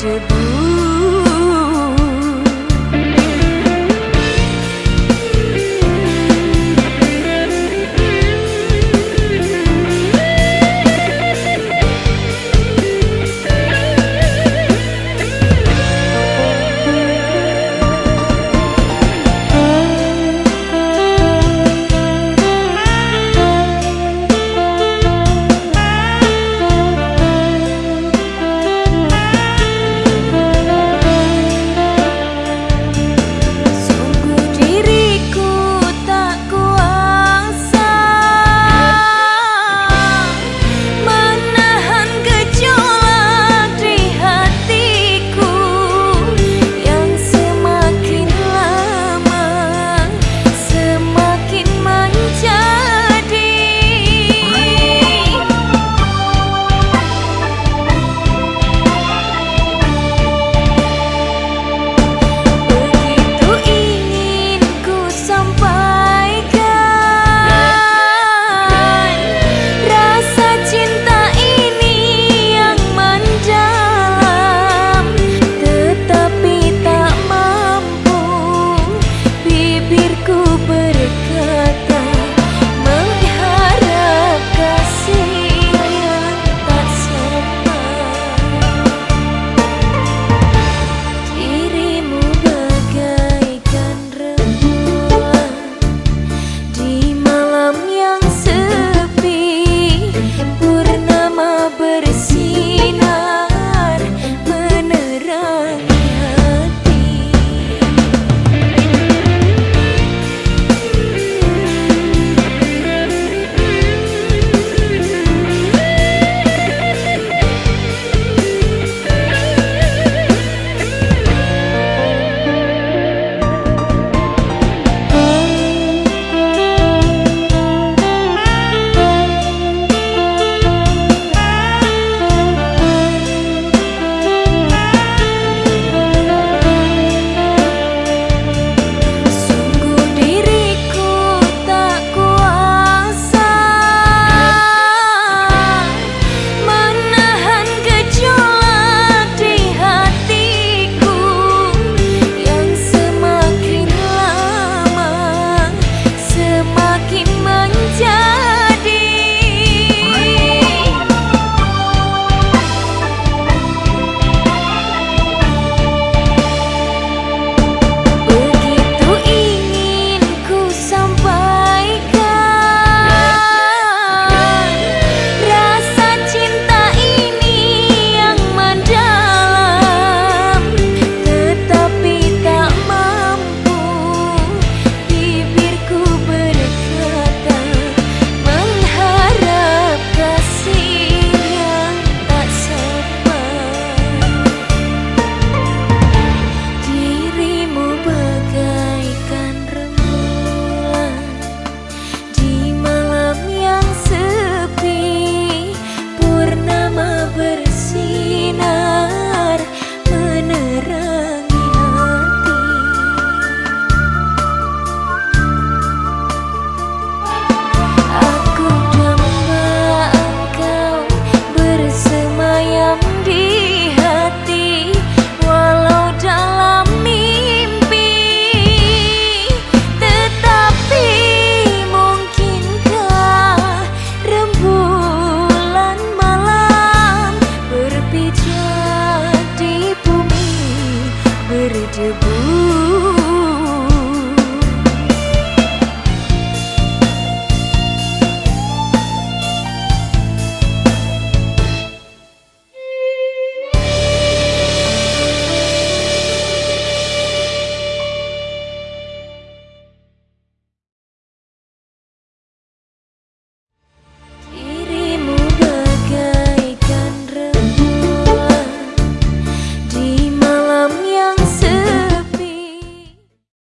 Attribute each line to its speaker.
Speaker 1: Do. be